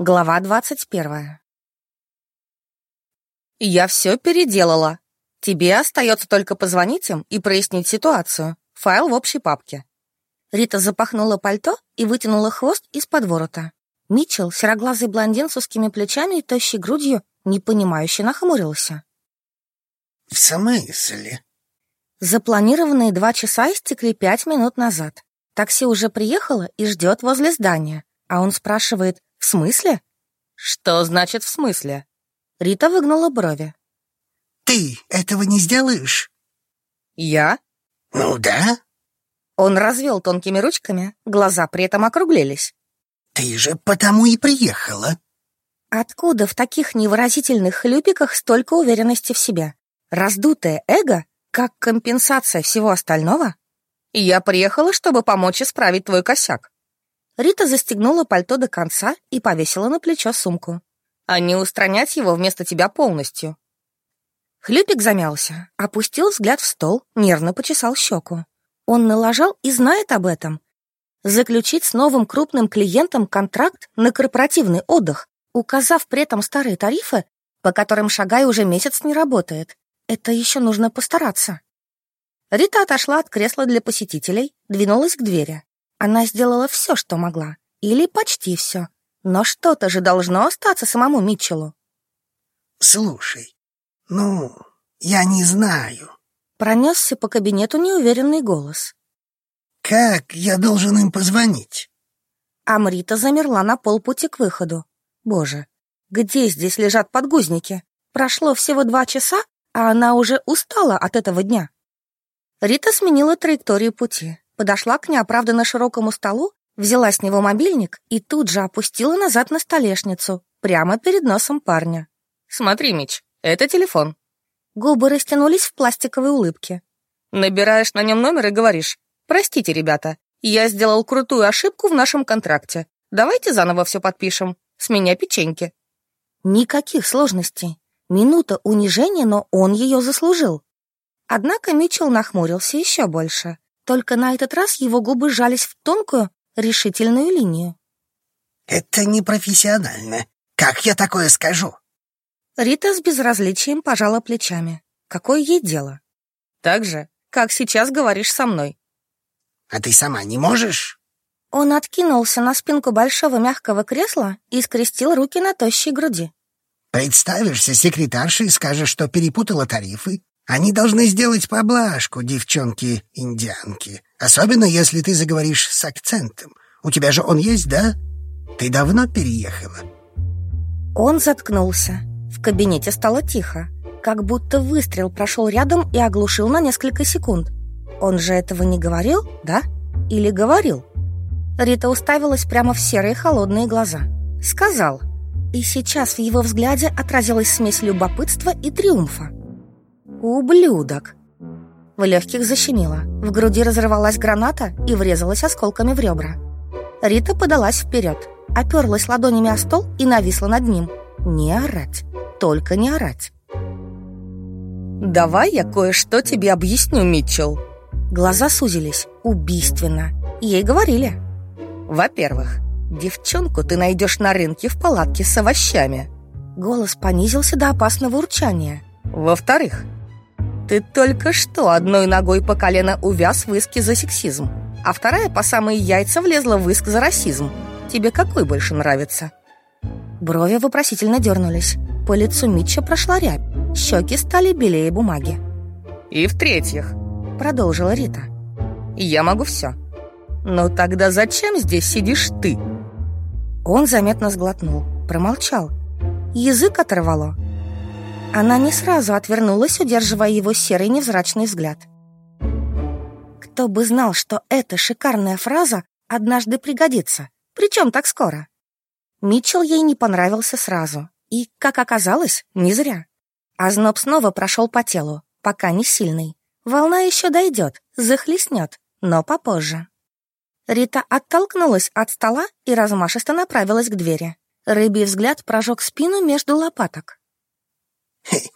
Глава двадцать первая. «Я все переделала. Тебе остается только позвонить им и прояснить ситуацию. Файл в общей папке». Рита запахнула пальто и вытянула хвост из-под ворота. Митчелл, сероглазый блондин с узкими плечами и тощей грудью, непонимающе нахмурился. «В смысле?» Запланированные два часа истекли пять минут назад. Такси уже приехало и ждет возле здания, а он спрашивает, «В смысле?» «Что значит «в смысле»?» Рита выгнула брови. «Ты этого не сделаешь?» «Я?» «Ну да». Он развел тонкими ручками, глаза при этом округлились. «Ты же потому и приехала». Откуда в таких невыразительных хлюпиках столько уверенности в себе? Раздутое эго, как компенсация всего остального? Я приехала, чтобы помочь исправить твой косяк. Рита застегнула пальто до конца и повесила на плечо сумку. А не устранять его вместо тебя полностью. Хлюпик замялся, опустил взгляд в стол, нервно почесал щеку. Он налажал и знает об этом. Заключить с новым крупным клиентом контракт на корпоративный отдых, указав при этом старые тарифы, по которым Шагай уже месяц не работает. Это еще нужно постараться. Рита отошла от кресла для посетителей, двинулась к двери. Она сделала все, что могла. Или почти все. Но что-то же должно остаться самому Митчеллу. «Слушай, ну, я не знаю». Пронесся по кабинету неуверенный голос. «Как я должен им позвонить?» Амрита замерла на полпути к выходу. Боже, где здесь лежат подгузники? Прошло всего два часа, а она уже устала от этого дня. Рита сменила траекторию пути подошла к неоправданно широкому столу, взяла с него мобильник и тут же опустила назад на столешницу, прямо перед носом парня. «Смотри, Мич, это телефон». Губы растянулись в пластиковой улыбке. Набираешь на нем номер и говоришь, «Простите, ребята, я сделал крутую ошибку в нашем контракте. Давайте заново все подпишем. С меня печеньки». Никаких сложностей. Минута унижения, но он ее заслужил. Однако Митчелл нахмурился еще больше. Только на этот раз его губы сжались в тонкую, решительную линию. «Это непрофессионально. Как я такое скажу?» Рита с безразличием пожала плечами. Какое ей дело? «Так же, как сейчас говоришь со мной». «А ты сама не можешь?» Он откинулся на спинку большого мягкого кресла и скрестил руки на тощей груди. «Представишься секретаршей и скажешь, что перепутала тарифы, они должны сделать поблажку, девчонки-индианки. Особенно, если ты заговоришь с акцентом. У тебя же он есть, да? Ты давно переехала?» Он заткнулся. В кабинете стало тихо. Как будто выстрел прошел рядом и оглушил на несколько секунд. Он же этого не говорил, да? Или говорил? Рита уставилась прямо в серые холодные глаза. Сказал. И сейчас в его взгляде отразилась смесь любопытства и триумфа. «Ублюдок!» В легких защемило, в груди разорвалась граната и врезалась осколками в ребра. Рита подалась вперед, оперлась ладонями о стол и нависла над ним. Не орать, только не орать. «Давай я кое-что тебе объясню, Митчелл». Глаза сузились, убийственно. Ей говорили. «Во-первых, девчонку ты найдешь на рынке в палатке с овощами». Голос понизился до опасного урчания. «Во-вторых, ты только что одной ногой по колено увяз в иске за сексизм, а вторая по самые яйца влезла в иск за расизм. Тебе какой больше нравится?» Брови вопросительно дернулись. По лицу Митча прошла рябь. Щеки стали белее бумаги. «И в-третьих», — продолжила Рита, — «я могу все. Но тогда зачем здесь сидишь ты?» Он заметно сглотнул, промолчал. Язык оторвало. Она не сразу отвернулась, удерживая его серый невзрачный взгляд. Кто бы знал, что эта шикарная фраза однажды пригодится, причем так скоро. Митчелл ей не понравился сразу, и, как оказалось, не зря. Озноб снова прошел по телу, пока не сильный. Волна еще дойдет, захлестнет, но попозже. Рита оттолкнулась от стола и размашисто направилась к двери. Рыбий взгляд прожег спину между лопаток. Эй,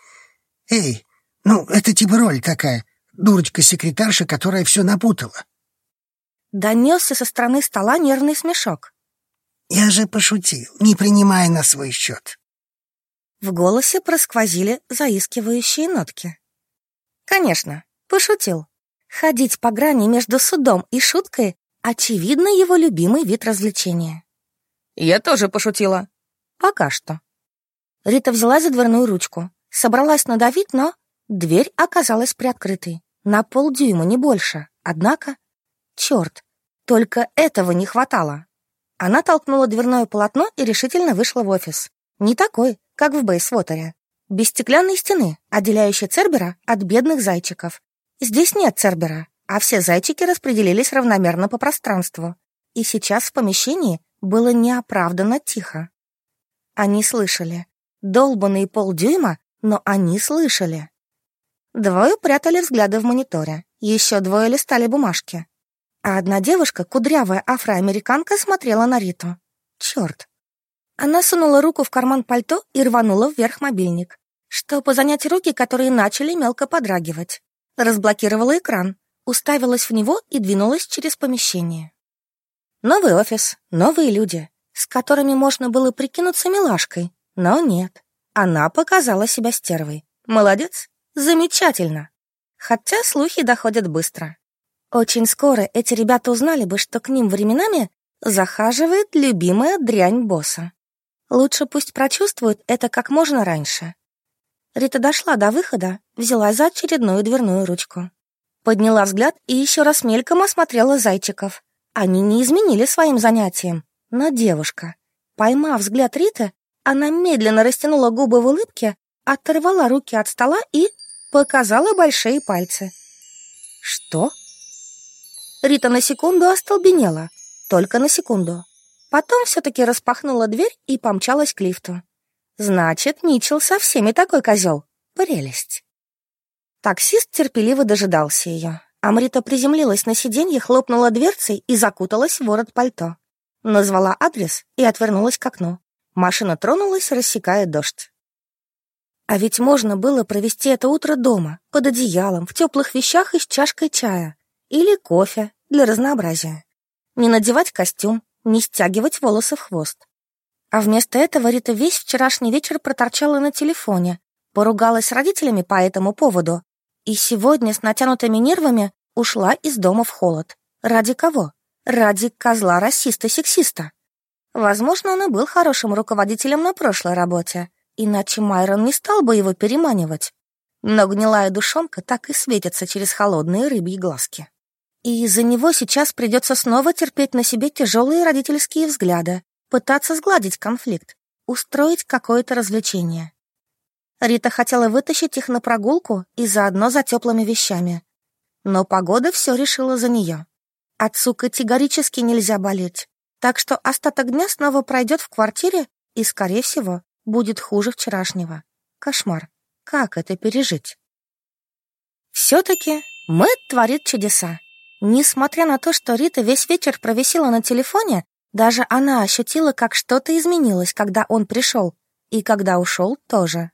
эй, ну, это типа роль такая. Дурочка-секретарша, которая все напутала. Донесся со стороны стола нервный смешок. Я же пошутил, не принимай на свой счет. В голосе просквозили заискивающие нотки. Конечно, пошутил. Ходить по грани между судом и шуткой — очевидно его любимый вид развлечения. Я тоже пошутила. Пока что. Рита взяла за дверную ручку, собралась надавить, но дверь оказалась приоткрытой. На полдюйма, не больше. Однако... Черт, только этого не хватало. Она толкнула дверное полотно и решительно вышла в офис. Не такой, как в Бейсвотере. Без стеклянной стены, отделяющей Цербера от бедных зайчиков. Здесь нет Цербера, а все зайчики распределились равномерно по пространству. И сейчас в помещении было неоправданно тихо. Они слышали. Долбанные полдюйма, но они слышали. Двое прятали взгляды в мониторе, еще двое листали бумажки. А одна девушка, кудрявая афроамериканка, смотрела на Риту. Черт. Она сунула руку в карман пальто и рванула вверх мобильник, чтобы занять руки, которые начали мелко подрагивать. Разблокировала экран, уставилась в него и двинулась через помещение. Новый офис, новые люди, с которыми можно было прикинуться милашкой, но нет. Она показала себя стервой. Молодец, замечательно. Хотя слухи доходят быстро. Очень скоро эти ребята узнали бы, что к ним временами захаживает любимая дрянь босса. Лучше пусть прочувствуют это как можно раньше. Рита дошла до выхода, взяла за очередную дверную ручку. Подняла взгляд и еще раз мельком осмотрела зайчиков. Они не изменили своим занятием, но девушка, поймав взгляд Риты, она медленно растянула губы в улыбке, оторвала руки от стола и показала большие пальцы. «Что?» Рита на секунду остолбенела, только на секунду. Потом все-таки распахнула дверь и помчалась к лифту. Значит, Митчелл со всеми такой козел. Прелесть. Таксист терпеливо дожидался ее. Амрита приземлилась на сиденье, хлопнула дверцей и закуталась в ворот пальто. Назвала адрес и отвернулась к окну. Машина тронулась, рассекая дождь. А ведь можно было провести это утро дома, под одеялом, в теплых вещах и с чашкой чая. Или кофе, для разнообразия. Не надевать костюм, не стягивать волосы в хвост. А вместо этого Рита весь вчерашний вечер проторчала на телефоне, поругалась с родителями по этому поводу и сегодня с натянутыми нервами ушла из дома в холод. Ради кого? Ради козла-расиста-сексиста. Возможно, он и был хорошим руководителем на прошлой работе, иначе Майрон не стал бы его переманивать. Но гнилая душонка так и светится через холодные рыбьи глазки. И из-за него сейчас придется снова терпеть на себе тяжелые родительские взгляды, пытаться сгладить конфликт, устроить какое-то развлечение. Рита хотела вытащить их на прогулку и заодно за теплыми вещами. Но погода все решила за нее. Отцу категорически нельзя болеть, так что остаток дня снова пройдет в квартире и, скорее всего, будет хуже вчерашнего. Кошмар. Как это пережить? Все-таки Мэтт творит чудеса. Несмотря на то, что Рита весь вечер провисела на телефоне, даже она ощутила, как что-то изменилось, когда он пришел, и когда ушел тоже.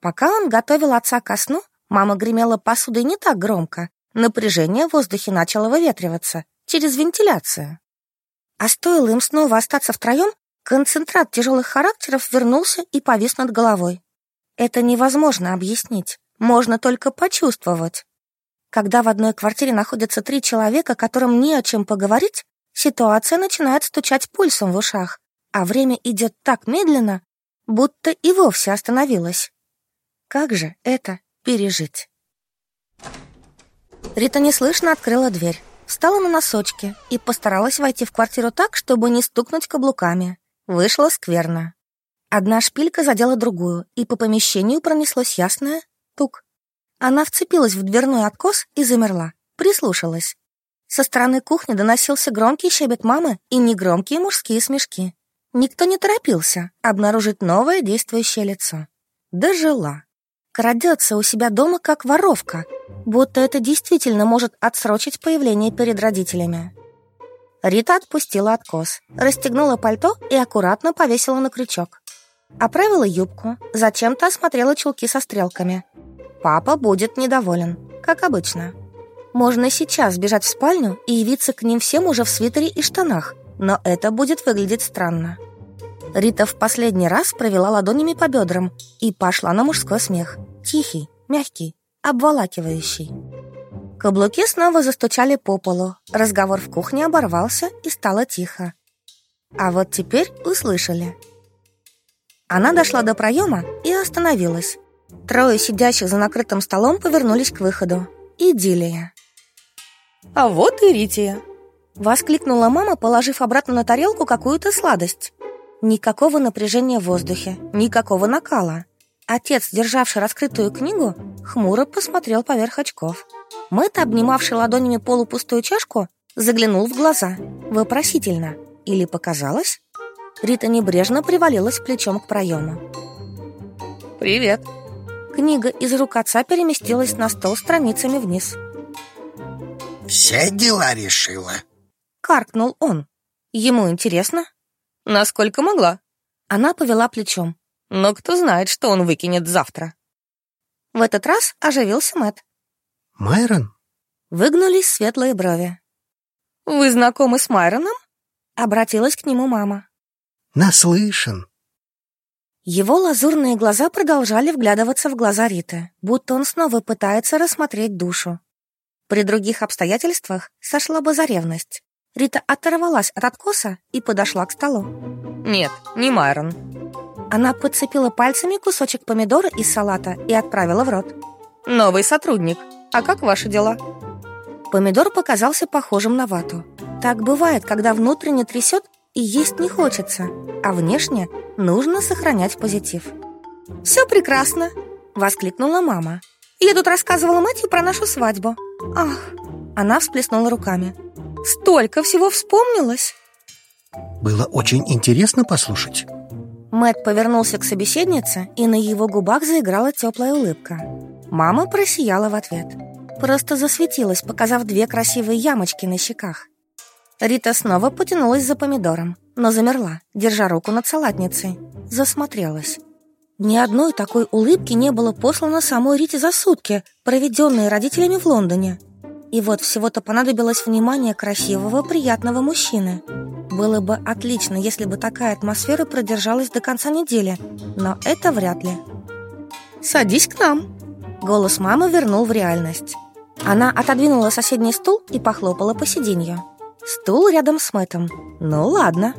Пока он готовил отца ко сну, мама гремела посудой не так громко. Напряжение в воздухе начало выветриваться через вентиляцию. А стоило им снова остаться втроем, концентрат тяжелых характеров вернулся и повис над головой. Это невозможно объяснить, можно только почувствовать. Когда в одной квартире находятся три человека, которым не о чем поговорить, ситуация начинает стучать пульсом в ушах, а время идет так медленно, будто и вовсе остановилось. Как же это пережить? Рита неслышно открыла дверь, встала на носочки и постаралась войти в квартиру так, чтобы не стукнуть каблуками. Вышло скверно. Одна шпилька задела другую, и по помещению пронеслось ясное тук. Она вцепилась в дверной откос и замерла, прислушалась. Со стороны кухни доносился громкий щебет мамы и негромкие мужские смешки. Никто не торопился обнаружить новое действующее лицо. Дожила крадется у себя дома как воровка, будто это действительно может отсрочить появление перед родителями. Рита отпустила откос, расстегнула пальто и аккуратно повесила на крючок. Оправила юбку, зачем-то осмотрела чулки со стрелками. Папа будет недоволен, как обычно. Можно сейчас бежать в спальню и явиться к ним всем уже в свитере и штанах, но это будет выглядеть странно. Рита в последний раз провела ладонями по бедрам и пошла на мужской смех. Тихий, мягкий, обволакивающий. Каблуки снова застучали по полу. Разговор в кухне оборвался и стало тихо. А вот теперь услышали. Она дошла до проема и остановилась. Трое сидящих за накрытым столом повернулись к выходу. Идиллия. «А вот и Рития!» Воскликнула мама, положив обратно на тарелку какую-то сладость. Никакого напряжения в воздухе, никакого накала. Отец, державший раскрытую книгу, хмуро посмотрел поверх очков. Мэтт, обнимавший ладонями полупустую чашку, заглянул в глаза. Вопросительно. Или показалось? Рита небрежно привалилась плечом к проему. «Привет!» Книга из рук отца переместилась на стол страницами вниз. «Все дела решила?» Каркнул он. Ему интересно, Насколько могла. Она повела плечом. Но кто знает, что он выкинет завтра. В этот раз оживился Мэт. Майрон? Выгнулись светлые брови. Вы знакомы с Майроном? Обратилась к нему мама. Наслышан. Его лазурные глаза продолжали вглядываться в глаза Риты, будто он снова пытается рассмотреть душу. При других обстоятельствах сошла бы за ревность. Рита оторвалась от откоса и подошла к столу. «Нет, не Майрон». Она подцепила пальцами кусочек помидора из салата и отправила в рот. «Новый сотрудник. А как ваши дела?» Помидор показался похожим на вату. Так бывает, когда внутренне трясет и есть не хочется, а внешне нужно сохранять позитив. «Все прекрасно!» — воскликнула мама. «Я тут рассказывала Мэтью про нашу свадьбу. Ах!» Она всплеснула руками. Столько всего вспомнилось. Было очень интересно послушать. Мэт повернулся к собеседнице, и на его губах заиграла теплая улыбка. Мама просияла в ответ. Просто засветилась, показав две красивые ямочки на щеках. Рита снова потянулась за помидором, но замерла, держа руку над салатницей. Засмотрелась. Ни одной такой улыбки не было послано самой Рите за сутки, проведенные родителями в Лондоне. И вот всего-то понадобилось внимание красивого, приятного мужчины. Было бы отлично, если бы такая атмосфера продержалась до конца недели, но это вряд ли. «Садись к нам!» Голос мамы вернул в реальность. Она отодвинула соседний стул и похлопала по сиденью. Стул рядом с Мэттом. Ну ладно.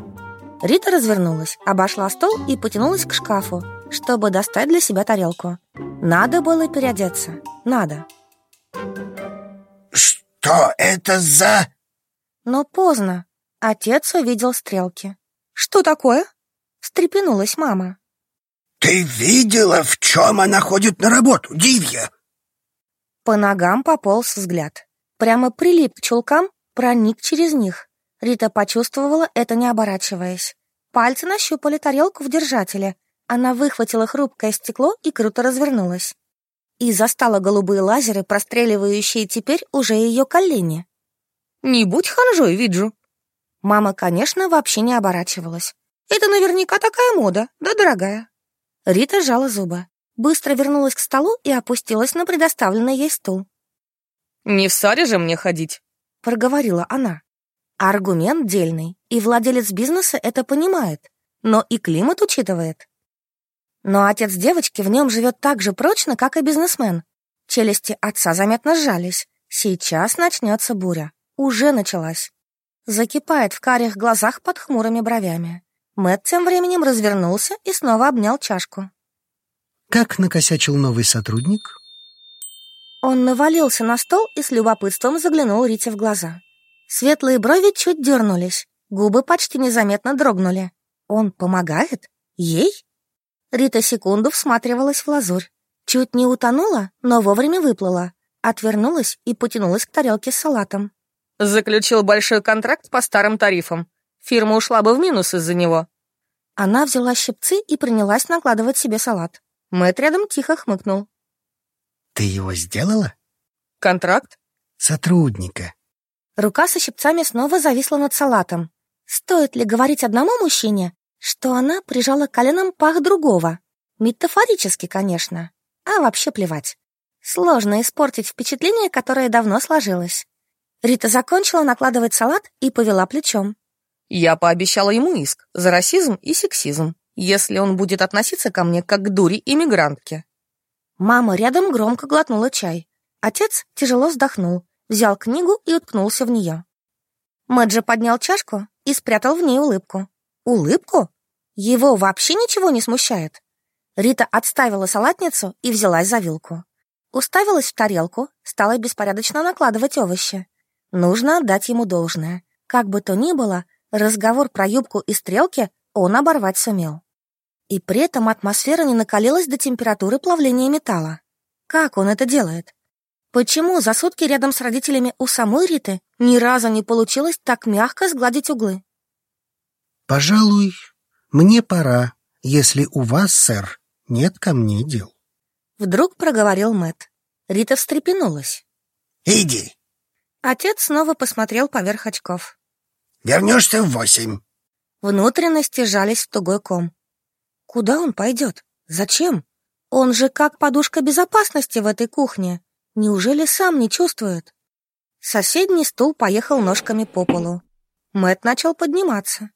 Рита развернулась, обошла стол и потянулась к шкафу, чтобы достать для себя тарелку. Надо было переодеться. Надо. Что это за...» Но поздно. Отец увидел стрелки. «Что такое?» Встрепенулась мама. «Ты видела, в чем она ходит на работу, Дивья?» По ногам пополз взгляд. Прямо прилип к чулкам, проник через них. Рита почувствовала это, не оборачиваясь. Пальцы нащупали тарелку в держателе. Она выхватила хрупкое стекло и круто развернулась и застала голубые лазеры, простреливающие теперь уже ее колени. «Не будь ханжой, Виджу!» Мама, конечно, вообще не оборачивалась. «Это наверняка такая мода, да, дорогая?» Рита сжала зубы, быстро вернулась к столу и опустилась на предоставленный ей стул. «Не в саре же мне ходить», — проговорила она. Аргумент дельный, и владелец бизнеса это понимает, но и климат учитывает. Но отец девочки в нем живет так же прочно, как и бизнесмен. Челюсти отца заметно сжались. Сейчас начнется буря. Уже началась. Закипает в карих глазах под хмурыми бровями. Мэтт тем временем развернулся и снова обнял чашку. Как накосячил новый сотрудник? Он навалился на стол и с любопытством заглянул Рите в глаза. Светлые брови чуть дернулись, губы почти незаметно дрогнули. Он помогает? Ей? Рита секунду всматривалась в лазурь. Чуть не утонула, но вовремя выплыла. Отвернулась и потянулась к тарелке с салатом. Заключил большой контракт по старым тарифам. Фирма ушла бы в минус из-за него. Она взяла щипцы и принялась накладывать себе салат. Мэтт рядом тихо хмыкнул. Ты его сделала? Контракт? Сотрудника. Рука со щипцами снова зависла над салатом. Стоит ли говорить одному мужчине, что она прижала коленом пах другого. Метафорически, конечно. А вообще плевать. Сложно испортить впечатление, которое давно сложилось. Рита закончила накладывать салат и повела плечом. Я пообещала ему иск за расизм и сексизм, если он будет относиться ко мне как к дуре-иммигрантке. Мама рядом громко глотнула чай. Отец тяжело вздохнул, взял книгу и уткнулся в нее. Мэджи поднял чашку и спрятал в ней улыбку. Улыбку? Его вообще ничего не смущает. Рита отставила салатницу и взялась за вилку. Уставилась в тарелку, стала беспорядочно накладывать овощи. Нужно отдать ему должное. Как бы то ни было, разговор про юбку и стрелки он оборвать сумел. И при этом атмосфера не накалилась до температуры плавления металла. Как он это делает? Почему за сутки рядом с родителями у самой Риты ни разу не получилось так мягко сгладить углы? «Пожалуй, мне пора, если у вас, сэр, нет ко мне дел». Вдруг проговорил Мэт. Рита встрепенулась. «Иди». Отец снова посмотрел поверх очков. «Вернешься в восемь». Внутренности жались в тугой ком. Куда он пойдет? Зачем? Он же как подушка безопасности в этой кухне. Неужели сам не чувствует? Соседний стул поехал ножками по полу. Мэт начал подниматься.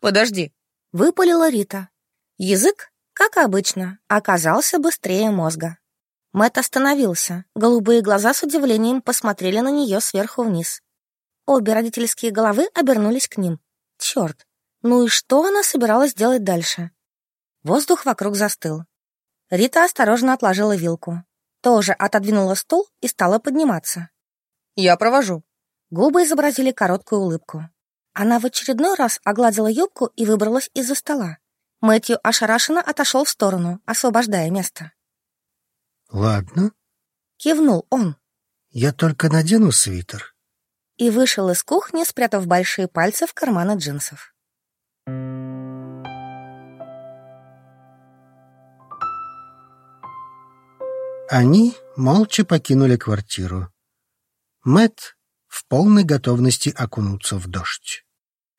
«Подожди», — выпалила Рита. Язык как обычно, оказался быстрее мозга. Мэт остановился. Голубые глаза с удивлением посмотрели на нее сверху вниз. Обе родительские головы обернулись к ним. Черт, ну и что она собиралась делать дальше? Воздух вокруг застыл. Рита осторожно отложила вилку. Тоже отодвинула стул и стала подниматься. «Я провожу». Губы изобразили короткую улыбку. Она в очередной раз огладила юбку и выбралась из-за стола. Мэтью ошарашенно отошел в сторону, освобождая место. «Ладно», — кивнул он. «Я только надену свитер». И вышел из кухни, спрятав большие пальцы в карманы джинсов. Они молча покинули квартиру. Мэт в полной готовности окунуться в дождь.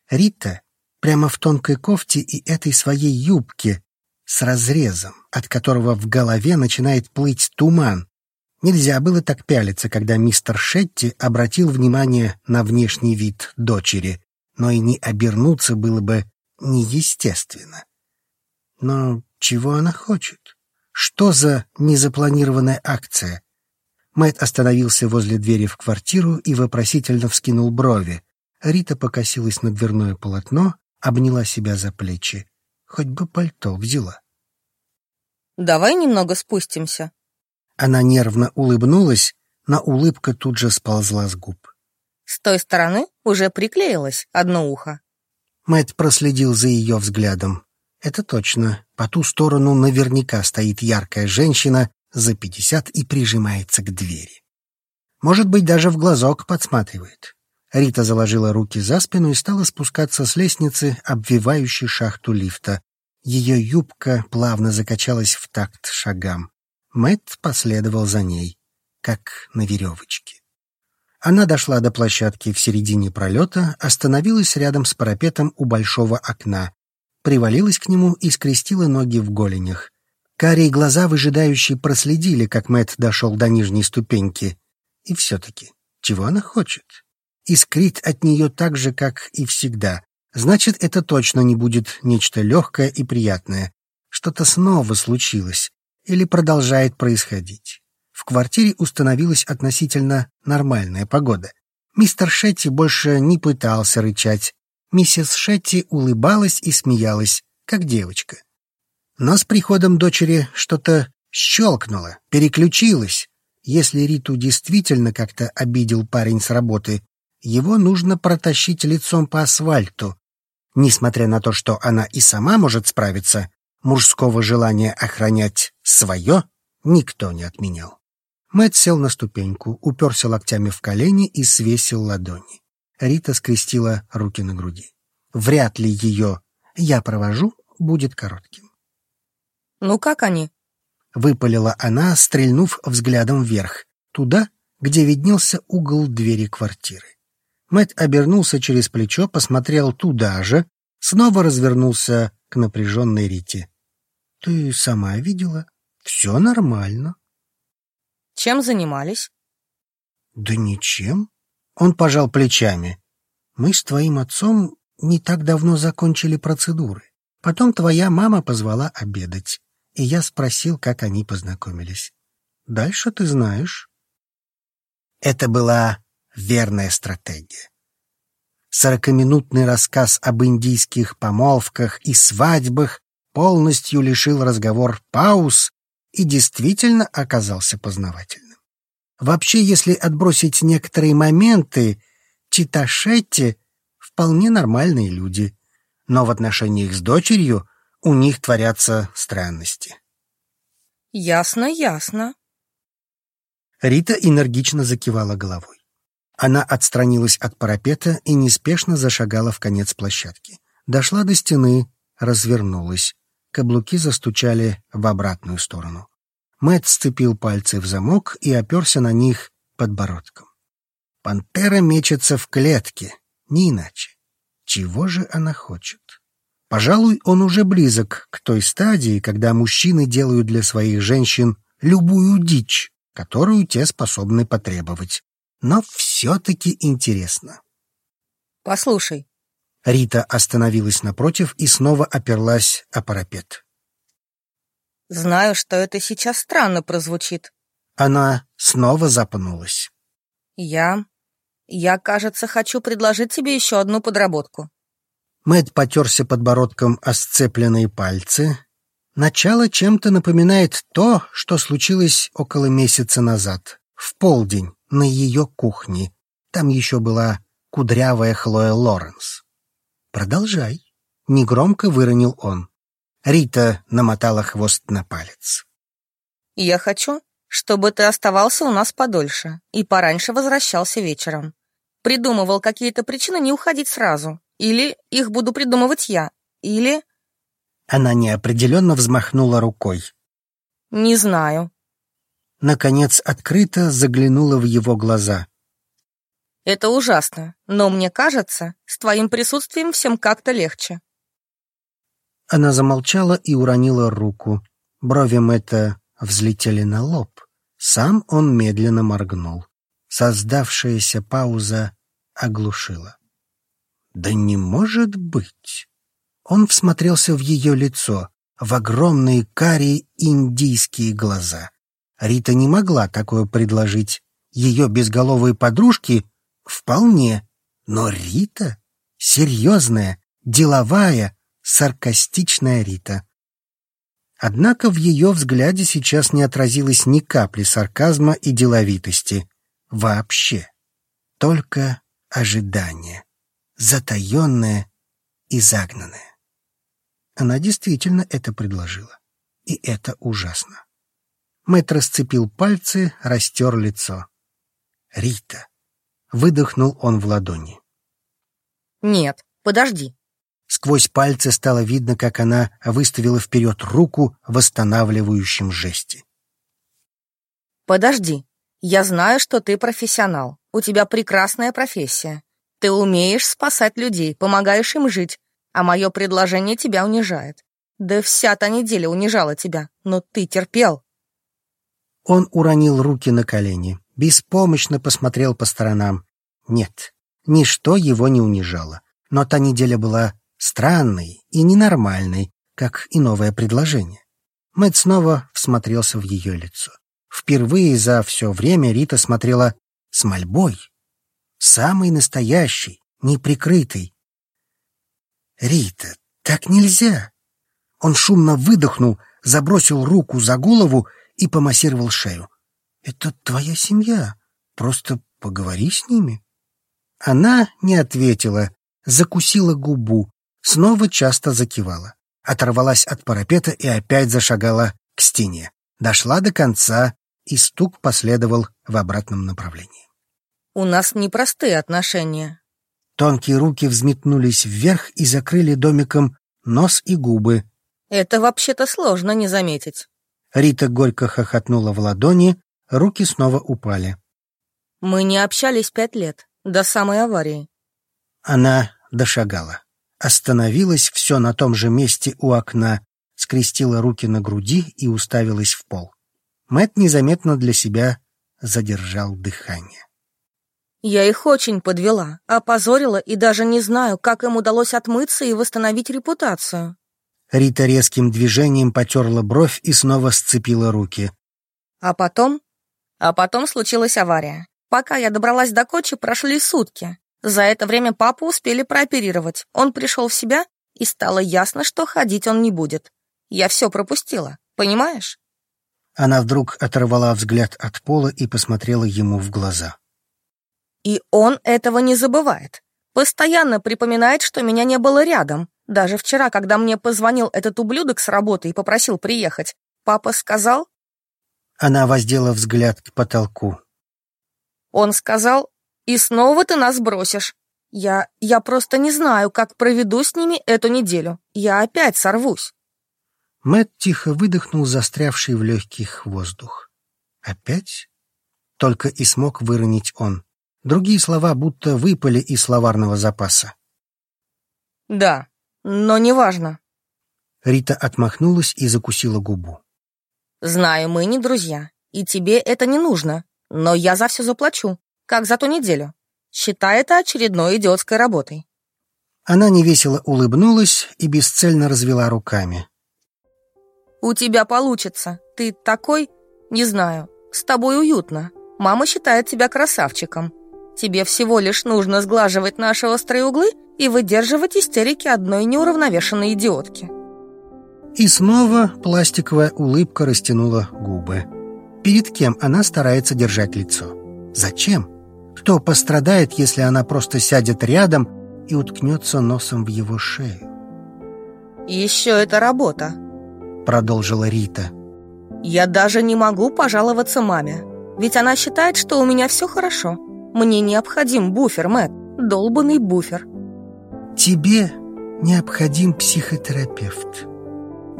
Рита прямо в тонкой кофте и этой своей юбке с разрезом, от которого в голове начинает плыть туман. Нельзя было так пялиться, когда мистер Шетти обратил внимание на внешний вид дочери, но и не обернуться было бы неестественно. Но чего она хочет? Что за незапланированная акция? Мэтт остановился возле двери в квартиру и вопросительно вскинул брови. Рита покосилась на дверное полотно, обняла себя за плечи. Хоть бы пальто взяла. «Давай немного спустимся». Она нервно улыбнулась, но улыбка тут же сползла с губ. С той стороны уже приклеилось одно ухо. Мэт проследил за ее взглядом. Это точно. По ту сторону наверняка стоит яркая женщина за пятьдесят и прижимается к двери. Может быть, даже в глазок подсматривает. Рита заложила руки за спину и стала спускаться с лестницы, обвивающей шахту лифта. Ее юбка плавно закачалась в такт шагам. Мэтт последовал за ней, как на веревочке. Она дошла до площадки в середине пролета, остановилась рядом с парапетом у большого окна, привалилась к нему и скрестила ноги в голенях. Карие глаза выжидающие проследили, как Мэтт дошел до нижней ступеньки. И все-таки, чего она хочет? Искрит от нее так же, как и всегда. Значит, это точно не будет нечто легкое и приятное. Что-то снова случилось или продолжает происходить. В квартире установилась относительно нормальная погода. Мистер Шетти больше не пытался рычать. Миссис Шетти улыбалась и смеялась, как девочка. Но с приходом дочери что-то щелкнуло, переключилось. Если Риту действительно как-то обидел парень с работы, его нужно протащить лицом по асфальту. Несмотря на то, что она и сама может справиться, мужского желания охранять свое никто не отменял. Мэтт сел на ступеньку, уперся локтями в колени и свесил ладони. Рита скрестила руки на груди. Вряд ли ее «я провожу» будет коротким. «Ну как они?» — выпалила она, стрельнув взглядом вверх, туда, где виднелся угол двери квартиры. Мэт обернулся через плечо, посмотрел туда же, снова развернулся к напряженной Рите. — Ты сама видела? Все нормально. — Чем занимались? — Да ничем. Он пожал плечами. Мы с твоим отцом не так давно закончили процедуры. Потом твоя мама позвала обедать, и я спросил, как они познакомились. Дальше ты знаешь. Это была верная стратегия. Сорокаминутный рассказ об индийских помолвках и свадьбах полностью лишил разговор пауз и действительно оказался познавательным. Вообще, если отбросить некоторые моменты, Читашетти вполне нормальные люди, но в отношениях с дочерью у них творятся странности. Ясно, ясно. Рита энергично закивала головой. Она отстранилась от парапета и неспешно зашагала в конец площадки. Дошла до стены, развернулась. Каблуки застучали в обратную сторону. Мэт сцепил пальцы в замок и оперся на них подбородком. Пантера мечется в клетке, не иначе. Чего же она хочет? Пожалуй, он уже близок к той стадии, когда мужчины делают для своих женщин любую дичь, которую те способны потребовать. Но все-таки интересно. «Послушай». Рита остановилась напротив и снова оперлась о парапет. Знаю, что это сейчас странно прозвучит. Она снова запнулась. Я... Я, кажется, хочу предложить тебе еще одну подработку. Мэт потерся подбородком о сцепленные пальцы. Начало чем-то напоминает то, что случилось около месяца назад, в полдень, на ее кухне. Там еще была кудрявая Хлоя Лоренс. «Продолжай», — негромко выронил он. Рита намотала хвост на палец. «Я хочу, чтобы ты оставался у нас подольше и пораньше возвращался вечером. Придумывал какие-то причины не уходить сразу. Или их буду придумывать я. Или...» Она неопределенно взмахнула рукой. «Не знаю». Наконец открыто заглянула в его глаза. «Это ужасно, но мне кажется, с твоим присутствием всем как-то легче». Она замолчала и уронила руку. Брови Мэтта взлетели на лоб. Сам он медленно моргнул. Создавшаяся пауза оглушила. «Да не может быть!» Он всмотрелся в ее лицо, в огромные карие индийские глаза. Рита не могла такое предложить. Ее безголовые подружки — вполне. Но Рита — серьезная, деловая, саркастичная Рита. Однако в ее взгляде сейчас не отразилось ни капли сарказма и деловитости. Вообще. Только ожидание. Затаенное и загнанное. Она действительно это предложила. И это ужасно. Мэтт расцепил пальцы, растер лицо. «Рита!» — выдохнул он в ладони. «Нет, подожди. Сквозь пальцы стало видно, как она выставила вперед руку в восстанавливающем жесте. «Подожди. Я знаю, что ты профессионал. У тебя прекрасная профессия. Ты умеешь спасать людей, помогаешь им жить, а мое предложение тебя унижает. Да вся та неделя унижала тебя, но ты терпел». Он уронил руки на колени, беспомощно посмотрел по сторонам. Нет, ничто его не унижало, но та неделя была странный и ненормальный, как и новое предложение. Мэтт снова всмотрелся в ее лицо. Впервые за все время Рита смотрела с мольбой. Самый настоящий, неприкрытый. «Рита, так нельзя!» Он шумно выдохнул, забросил руку за голову и помассировал шею. «Это твоя семья. Просто поговори с ними». Она не ответила, закусила губу, снова часто закивала, оторвалась от парапета и опять зашагала к стене. Дошла до конца, и стук последовал в обратном направлении. «У нас непростые отношения». Тонкие руки взметнулись вверх и закрыли домиком нос и губы. «Это вообще-то сложно не заметить». Рита горько хохотнула в ладони, руки снова упали. «Мы не общались пять лет, до самой аварии». Она дошагала остановилась все на том же месте у окна, скрестила руки на груди и уставилась в пол. Мэт незаметно для себя задержал дыхание. Я их очень подвела, опозорила и даже не знаю, как им удалось отмыться и восстановить репутацию. Рита резким движением потерла бровь и снова сцепила руки. А потом? А потом случилась авария. Пока я добралась до Кочи, прошли сутки. За это время папу успели прооперировать. Он пришел в себя, и стало ясно, что ходить он не будет. Я все пропустила, понимаешь? Она вдруг оторвала взгляд от пола и посмотрела ему в глаза. И он этого не забывает. Постоянно припоминает, что меня не было рядом. Даже вчера, когда мне позвонил этот ублюдок с работы и попросил приехать, папа сказал... Она воздела взгляд к потолку. Он сказал, и снова ты нас бросишь. Я... я просто не знаю, как проведу с ними эту неделю. Я опять сорвусь. Мэт тихо выдохнул застрявший в легких воздух. «Опять?» Только и смог выронить он. Другие слова будто выпали из словарного запаса. «Да, но неважно». Рита отмахнулась и закусила губу. «Знаю, мы не друзья, и тебе это не нужно, но я за все заплачу, как за ту неделю. Считай это очередной идиотской работой». Она невесело улыбнулась и бесцельно развела руками. «У тебя получится. Ты такой, не знаю, с тобой уютно. Мама считает тебя красавчиком. Тебе всего лишь нужно сглаживать наши острые углы и выдерживать истерики одной неуравновешенной идиотки». И снова пластиковая улыбка растянула губы. Перед кем она старается держать лицо? Зачем? Кто пострадает, если она просто сядет рядом и уткнется носом в его шею? «Еще это работа», продолжила Рита. «Я даже не могу пожаловаться маме, ведь она считает, что у меня все хорошо. Мне необходим буфер, Мэтт, долбанный буфер». «Тебе необходим психотерапевт».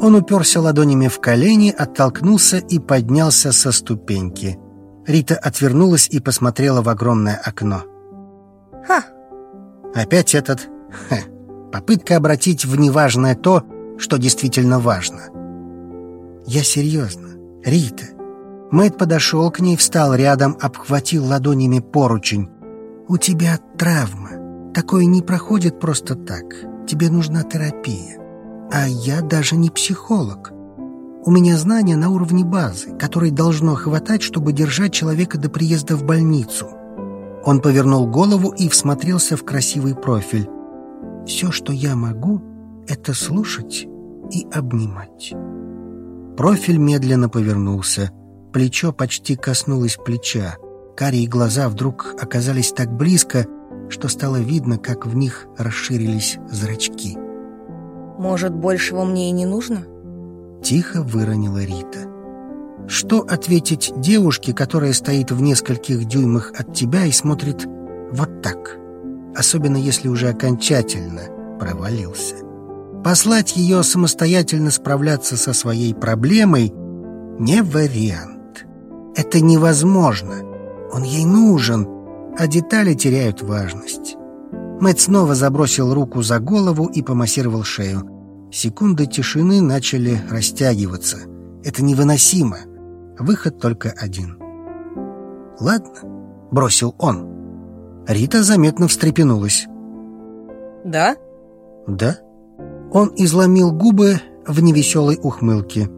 Он уперся ладонями в колени, оттолкнулся и поднялся со ступеньки. Рита отвернулась и посмотрела в огромное окно. «Ха!» Опять этот... Ха, попытка обратить в неважное то, что действительно важно — я серьезно. Рита. Мэтт подошел к ней, встал рядом, обхватил ладонями поручень. У тебя травма. Такое не проходит просто так. Тебе нужна терапия. А я даже не психолог. У меня знания на уровне базы, которой должно хватать, чтобы держать человека до приезда в больницу. Он повернул голову и всмотрелся в красивый профиль. Все, что я могу, это слушать и обнимать. Профиль медленно повернулся. Плечо почти коснулось плеча. Карие глаза вдруг оказались так близко, что стало видно, как в них расширились зрачки. «Может, большего мне и не нужно?» Тихо выронила Рита. Что ответить девушке, которая стоит в нескольких дюймах от тебя и смотрит вот так? Особенно если уже окончательно провалился. Послать ее самостоятельно справляться со своей проблемой не вариант. Это невозможно. Он ей нужен, а детали теряют важность. Мэтт снова забросил руку за голову и помассировал шею. Секунды тишины начали растягиваться. Это невыносимо. Выход только один. «Ладно», — бросил он. Рита заметно встрепенулась. «Да?» «Да». Он изломил губы в невеселой ухмылке.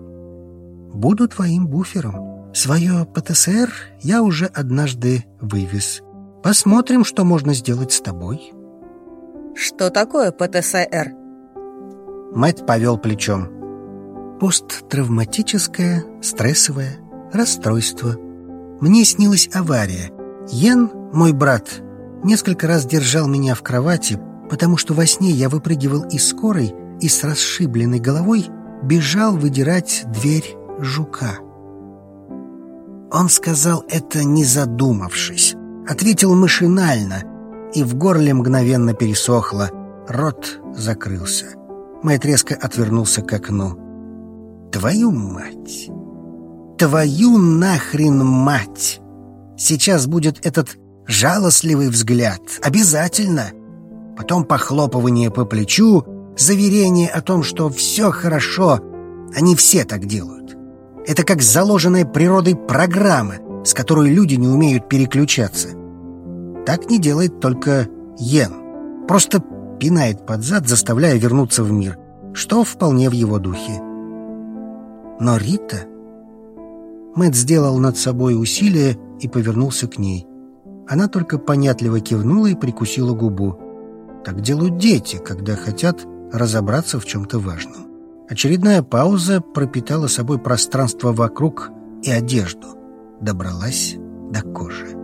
«Буду твоим буфером. Свое ПТСР я уже однажды вывез. Посмотрим, что можно сделать с тобой». «Что такое ПТСР?» Мэтт повел плечом. «Посттравматическое стрессовое расстройство. Мне снилась авария. Йен, мой брат, несколько раз держал меня в кровати, потому что во сне я выпрыгивал из скорой и с расшибленной головой бежал выдирать дверь жука. Он сказал это не задумавшись, ответил машинально, и в горле мгновенно пересохло, рот закрылся. Мэтт резко отвернулся к окну. «Твою мать! Твою нахрен мать! Сейчас будет этот жалостливый взгляд, обязательно!» Потом похлопывание по плечу, заверение о том, что все хорошо. Они все так делают. Это как заложенная природой программа, с которой люди не умеют переключаться. Так не делает только Йен. Просто пинает под зад, заставляя вернуться в мир, что вполне в его духе. Но Рита... Мэтт сделал над собой усилие и повернулся к ней. Она только понятливо кивнула и прикусила губу. Так делают дети, когда хотят разобраться в чем-то важном. Очередная пауза пропитала собой пространство вокруг и одежду. Добралась до кожи.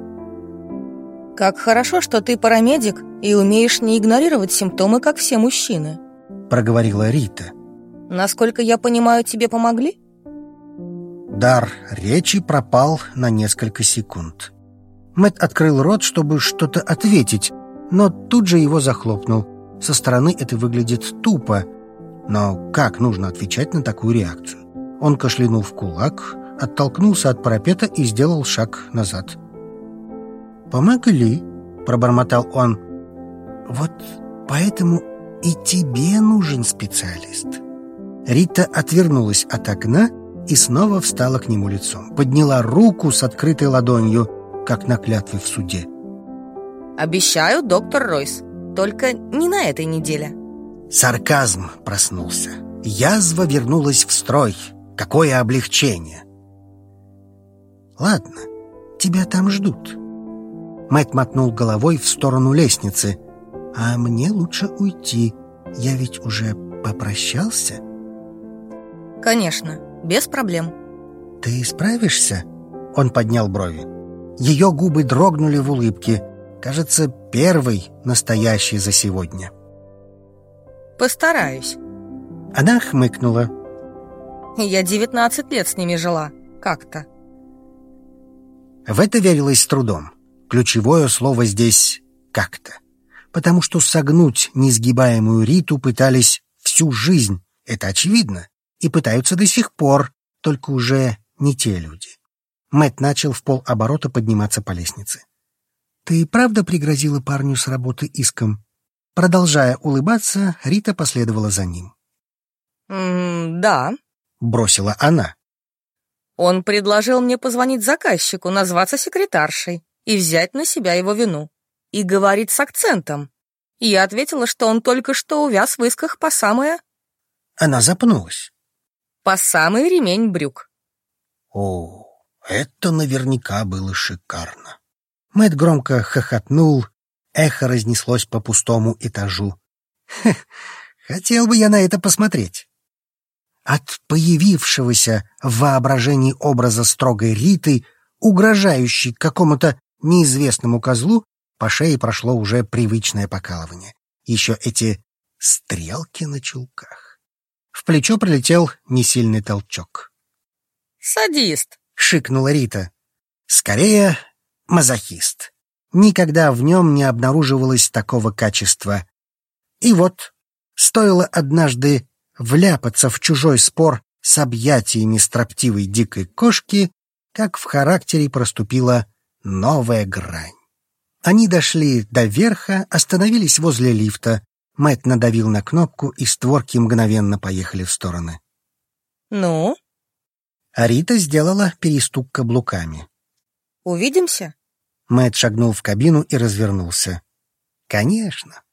Как хорошо, что ты парамедик и умеешь не игнорировать симптомы, как все мужчины. Проговорила Рита. Насколько я понимаю, тебе помогли? Дар речи пропал на несколько секунд. Мэт открыл рот, чтобы что-то ответить, но тут же его захлопнул. Со стороны это выглядит тупо, но как нужно отвечать на такую реакцию? Он кашлянул в кулак, оттолкнулся от парапета и сделал шаг назад. «Помогли», — пробормотал он. «Вот поэтому и тебе нужен специалист». Рита отвернулась от окна и снова встала к нему лицом. Подняла руку с открытой ладонью, как на клятве в суде. «Обещаю, доктор Ройс, только не на этой неделе». Сарказм проснулся. Язва вернулась в строй. Какое облегчение! «Ладно, тебя там ждут». Мэтт мотнул головой в сторону лестницы. «А мне лучше уйти. Я ведь уже попрощался?» «Конечно, без проблем». «Ты справишься?» Он поднял брови. Ее губы дрогнули в улыбке. Кажется, первый настоящий за сегодня. «Постараюсь». Она хмыкнула. «Я девятнадцать лет с ними жила. Как-то». В это верилось с трудом. Ключевое слово здесь «как-то». Потому что согнуть несгибаемую Риту пытались всю жизнь, это очевидно, и пытаются до сих пор, только уже не те люди. Мэт начал в полоборота подниматься по лестнице. «Ты правда пригрозила парню с работы иском?» Продолжая улыбаться, Рита последовала за ним. «М «Да», — бросила она. Он предложил мне позвонить заказчику, назваться секретаршей и взять на себя его вину. И говорить с акцентом. Я ответила, что он только что увяз в исках по самое... Она запнулась. По самый ремень брюк. О, это наверняка было шикарно. Мэт громко хохотнул, эхо разнеслось по пустому этажу. Хотел бы я на это посмотреть. От появившегося в воображении образа строгой Риты, угрожающей какому-то неизвестному козлу, по шее прошло уже привычное покалывание. Еще эти стрелки на чулках. В плечо прилетел несильный толчок. «Садист!» — шикнула Рита. «Скорее, мазохист. Никогда в нем не обнаруживалось такого качества. И вот, стоило однажды вляпаться в чужой спор с объятиями строптивой дикой кошки, как в характере проступила новая грань. Они дошли до верха, остановились возле лифта. Мэтт надавил на кнопку, и створки мгновенно поехали в стороны. «Ну?» А Рита сделала перестук каблуками. «Увидимся?» Мэтт шагнул в кабину и развернулся. «Конечно».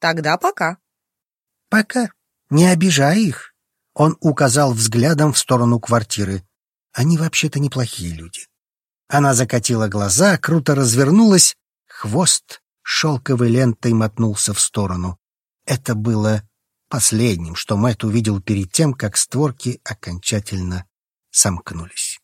«Тогда пока». «Пока». Не обижай их. Он указал взглядом в сторону квартиры. Они вообще-то неплохие люди. Она закатила глаза, круто развернулась, хвост шелковой лентой мотнулся в сторону. Это было последним, что Мэтт увидел перед тем, как створки окончательно сомкнулись.